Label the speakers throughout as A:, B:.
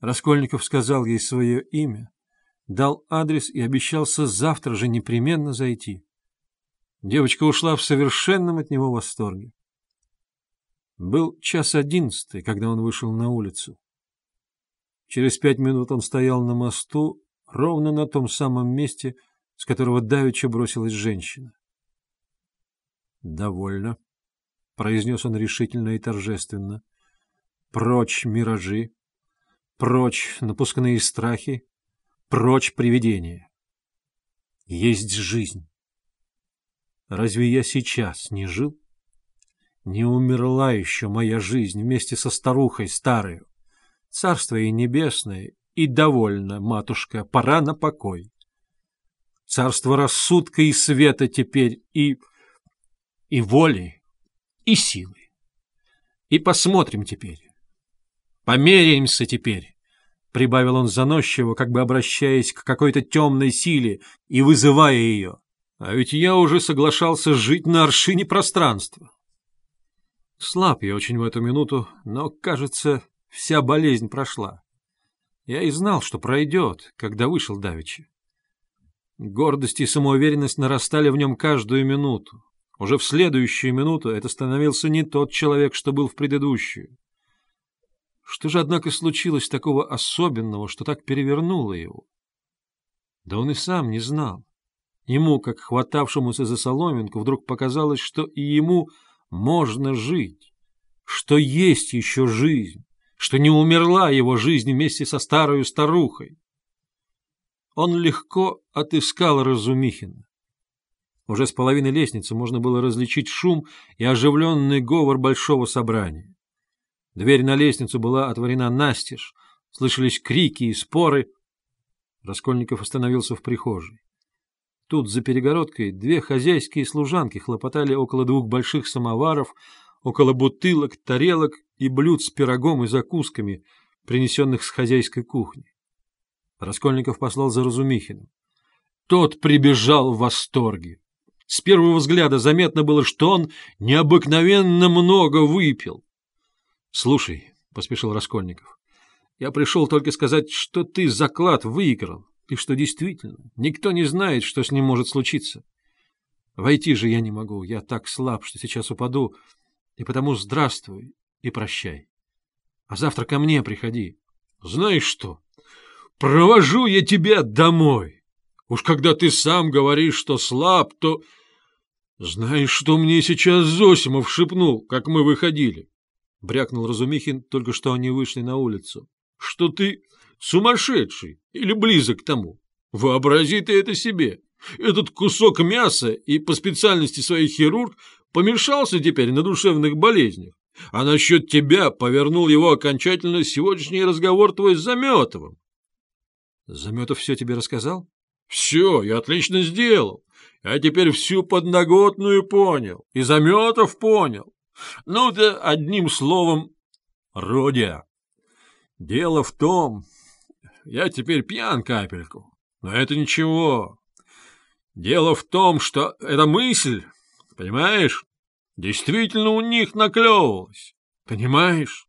A: Раскольников сказал ей свое имя, дал адрес и обещался завтра же непременно зайти. Девочка ушла в совершенном от него восторге. Был час одиннадцатый, когда он вышел на улицу. Через пять минут он стоял на мосту, ровно на том самом месте, с которого давеча бросилась женщина. — Довольно, — произнес он решительно и торжественно. — Прочь миражи, прочь напускные страхи, прочь привидения. Есть жизнь. Разве я сейчас не жил? Не умерла еще моя жизнь вместе со старухой старою. Царство ей небесное, и довольно, матушка, пора на покой. Царство рассудка и света теперь, и... и воли, и силы. И посмотрим теперь. Померяемся теперь, — прибавил он заносчиво, как бы обращаясь к какой-то темной силе и вызывая ее. А ведь я уже соглашался жить на аршине пространства. Слаб я очень в эту минуту, но, кажется, вся болезнь прошла. Я и знал, что пройдет, когда вышел давеча. Гордость и самоуверенность нарастали в нем каждую минуту. Уже в следующую минуту это становился не тот человек, что был в предыдущую. Что же, однако, случилось такого особенного, что так перевернуло его? Да он и сам не знал. Ему, как хватавшемуся за соломинку, вдруг показалось, что и ему можно жить, что есть еще жизнь, что не умерла его жизнь вместе со старой старухой. Он легко отыскал Разумихина. Уже с половины лестницы можно было различить шум и оживленный говор большого собрания. Дверь на лестницу была отворена настежь, слышались крики и споры. Раскольников остановился в прихожей. Тут, за перегородкой, две хозяйские служанки хлопотали около двух больших самоваров, около бутылок, тарелок и блюд с пирогом и закусками, принесенных с хозяйской кухни. Раскольников послал за Разумихиным. Тот прибежал в восторге. С первого взгляда заметно было, что он необыкновенно много выпил. — Слушай, — поспешил Раскольников, — я пришел только сказать, что ты заклад выиграл и что действительно никто не знает, что с ним может случиться. Войти же я не могу, я так слаб, что сейчас упаду, и потому здравствуй и прощай. А завтра ко мне приходи. Знаешь что, провожу я тебя домой. Уж когда ты сам говоришь, что слаб, то... Знаешь, что мне сейчас Зосимов шепнул, как мы выходили? Брякнул Разумихин, только что они вышли на улицу. Что ты Сумасшедший или близок к тому. Вообрази ты это себе. Этот кусок мяса и по специальности своей хирург помешался теперь на душевных болезнях. А насчет тебя повернул его окончательно сегодняшний разговор твой с Заметовым. Заметов все тебе рассказал? Все, я отлично сделал. Я теперь всю подноготную понял. И Заметов понял. Ну да одним словом, Родя. Дело в том, я теперь пьян капельку. Но это ничего. Дело в том, что эта мысль, понимаешь, действительно у них наклевывалась. Понимаешь?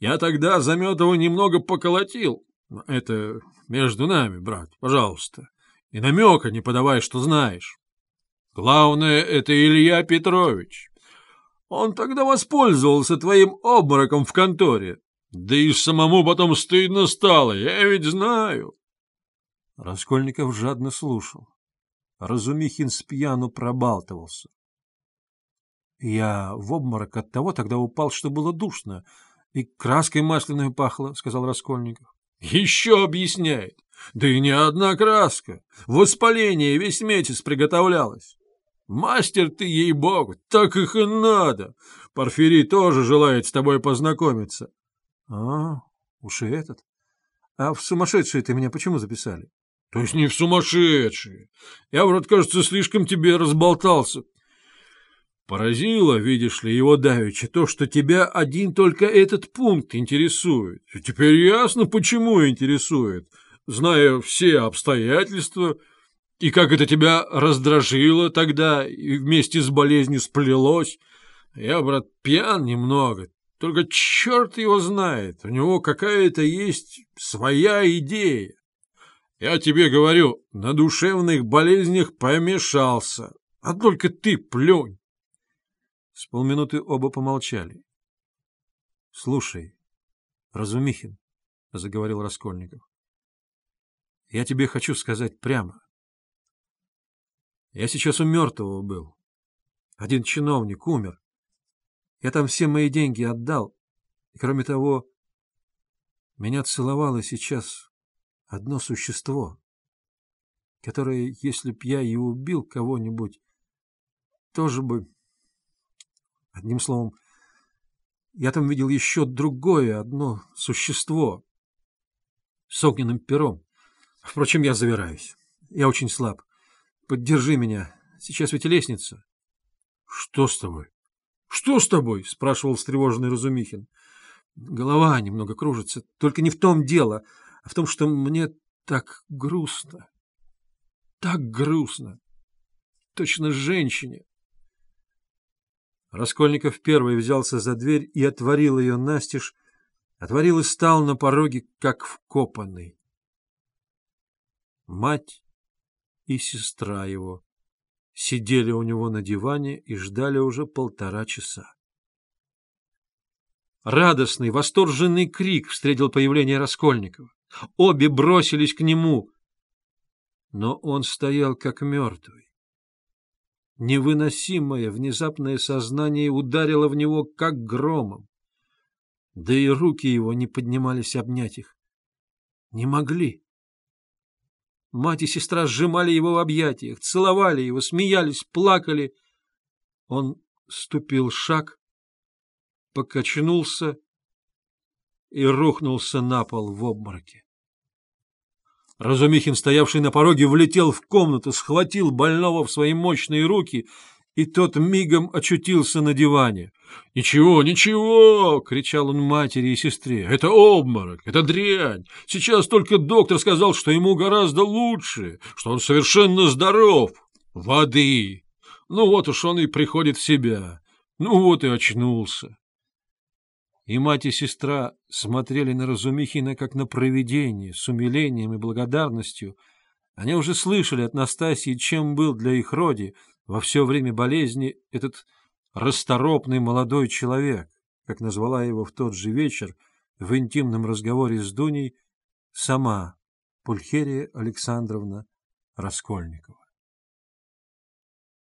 A: Я тогда Заметова немного поколотил. Это между нами, брат, пожалуйста. И намека не подавай, что знаешь. Главное, это Илья Петрович. Он тогда воспользовался твоим обмороком в конторе. Да и самому потом стыдно стало, я ведь знаю. Раскольников жадно слушал. Разумихин с пьяну пробалтывался. Я в обморок от того тогда упал, что было душно, и краской масляной пахло, — сказал Раскольников. — Еще объясняет. Да и не одна краска. Воспаление весь месяц приготовлялось. Мастер ты, ей-богу, так их и надо. Порфирий тоже желает с тобой познакомиться. — А, уж и этот. А в сумасшедшие ты меня почему записали? — То есть не в сумасшедшие. Я, вроде, кажется, слишком тебе разболтался. Поразило, видишь ли, его давеча, то, что тебя один только этот пункт интересует. Теперь ясно, почему интересует, зная все обстоятельства, и как это тебя раздражило тогда, и вместе с болезнью сплелось. Я, брат, пьян немного, Только черт его знает, у него какая-то есть своя идея. Я тебе говорю, на душевных болезнях помешался, а только ты плюнь. С полминуты оба помолчали. — Слушай, Разумихин, — заговорил Раскольников, — я тебе хочу сказать прямо. Я сейчас у мертвого был. Один чиновник умер. Я там все мои деньги отдал. И кроме того, меня целовало сейчас одно существо, которое, если б я и убил кого-нибудь, тоже бы... Одним словом, я там видел еще другое одно существо с огненным пером. Впрочем, я завираюсь. Я очень слаб. Поддержи меня. Сейчас ведь лестница. — Что с тобой? — Что с тобой? — спрашивал встревоженный Разумихин. — Голова немного кружится. Только не в том дело, а в том, что мне так грустно. Так грустно. Точно женщине. Раскольников первый взялся за дверь и отворил ее настежь, отворил и стал на пороге, как вкопанный. Мать и сестра его сидели у него на диване и ждали уже полтора часа. Радостный, восторженный крик встретил появление Раскольникова. Обе бросились к нему, но он стоял как мертвый. Невыносимое внезапное сознание ударило в него как громом. Да и руки его не поднимались обнять их. Не могли. Мать и сестра сжимали его в объятиях, целовали его, смеялись, плакали. Он ступил шаг, покачнулся и рухнулся на пол в обмороке. Разумихин, стоявший на пороге, влетел в комнату, схватил больного в свои мощные руки, и тот мигом очутился на диване. — Ничего, ничего! — кричал он матери и сестре. — Это обморок, это дрянь. Сейчас только доктор сказал, что ему гораздо лучше, что он совершенно здоров. Воды! Ну вот уж он и приходит в себя. Ну вот и очнулся. И мать и сестра смотрели на Разумихина как на провидение, с умилением и благодарностью. Они уже слышали от Настасии, чем был для их роди во все время болезни этот расторопный молодой человек, как назвала его в тот же вечер в интимном разговоре с Дуней сама Пульхерия Александровна Раскольникова.